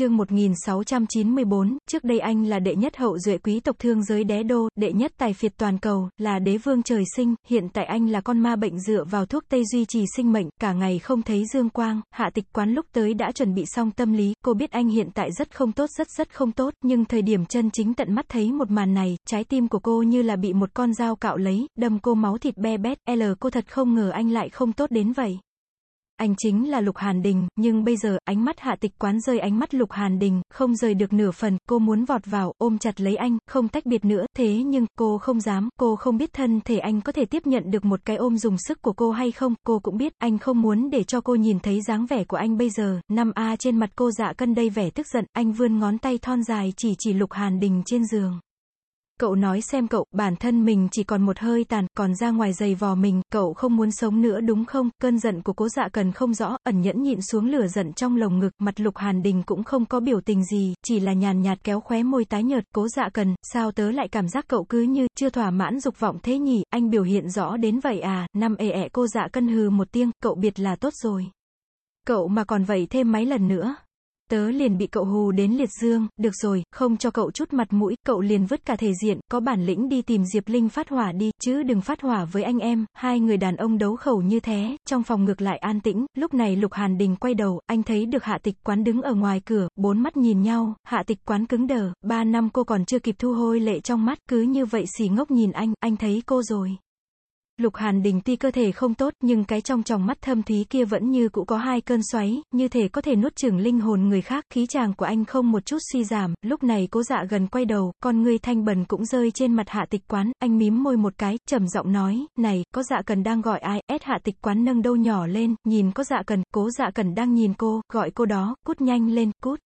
chương 1694, trước đây anh là đệ nhất hậu duệ quý tộc thương giới đế đô, đệ nhất tài phiệt toàn cầu, là đế vương trời sinh, hiện tại anh là con ma bệnh dựa vào thuốc tây duy trì sinh mệnh, cả ngày không thấy dương quang, hạ tịch quán lúc tới đã chuẩn bị xong tâm lý, cô biết anh hiện tại rất không tốt rất rất không tốt, nhưng thời điểm chân chính tận mắt thấy một màn này, trái tim của cô như là bị một con dao cạo lấy, đâm cô máu thịt be bét, L cô thật không ngờ anh lại không tốt đến vậy. Anh chính là Lục Hàn Đình, nhưng bây giờ, ánh mắt hạ tịch quán rơi ánh mắt Lục Hàn Đình, không rời được nửa phần, cô muốn vọt vào, ôm chặt lấy anh, không tách biệt nữa, thế nhưng, cô không dám, cô không biết thân thể anh có thể tiếp nhận được một cái ôm dùng sức của cô hay không, cô cũng biết, anh không muốn để cho cô nhìn thấy dáng vẻ của anh bây giờ, năm A trên mặt cô dạ cân đầy vẻ tức giận, anh vươn ngón tay thon dài chỉ chỉ Lục Hàn Đình trên giường. Cậu nói xem cậu, bản thân mình chỉ còn một hơi tàn, còn ra ngoài giày vò mình, cậu không muốn sống nữa đúng không? Cơn giận của cố dạ cần không rõ, ẩn nhẫn nhịn xuống lửa giận trong lồng ngực, mặt lục hàn đình cũng không có biểu tình gì, chỉ là nhàn nhạt kéo khóe môi tái nhợt, cố dạ cần, sao tớ lại cảm giác cậu cứ như, chưa thỏa mãn dục vọng thế nhỉ, anh biểu hiện rõ đến vậy à, năm ê ẹ cô dạ cân hừ một tiếng, cậu biệt là tốt rồi. Cậu mà còn vậy thêm mấy lần nữa, Tớ liền bị cậu hù đến liệt dương, được rồi, không cho cậu chút mặt mũi, cậu liền vứt cả thể diện, có bản lĩnh đi tìm Diệp Linh phát hỏa đi, chứ đừng phát hỏa với anh em, hai người đàn ông đấu khẩu như thế, trong phòng ngược lại an tĩnh, lúc này Lục Hàn Đình quay đầu, anh thấy được hạ tịch quán đứng ở ngoài cửa, bốn mắt nhìn nhau, hạ tịch quán cứng đờ, ba năm cô còn chưa kịp thu hôi lệ trong mắt, cứ như vậy xì ngốc nhìn anh, anh thấy cô rồi. Lục Hàn Đình tuy cơ thể không tốt, nhưng cái trong tròng mắt thâm thúy kia vẫn như cũ có hai cơn xoáy, như thể có thể nuốt chửng linh hồn người khác, khí chàng của anh không một chút suy giảm, lúc này cố dạ gần quay đầu, con người thanh bần cũng rơi trên mặt hạ tịch quán, anh mím môi một cái, trầm giọng nói, này, có dạ cần đang gọi ai, ép hạ tịch quán nâng đâu nhỏ lên, nhìn có dạ cần, cố dạ cần đang nhìn cô, gọi cô đó, cút nhanh lên, cút.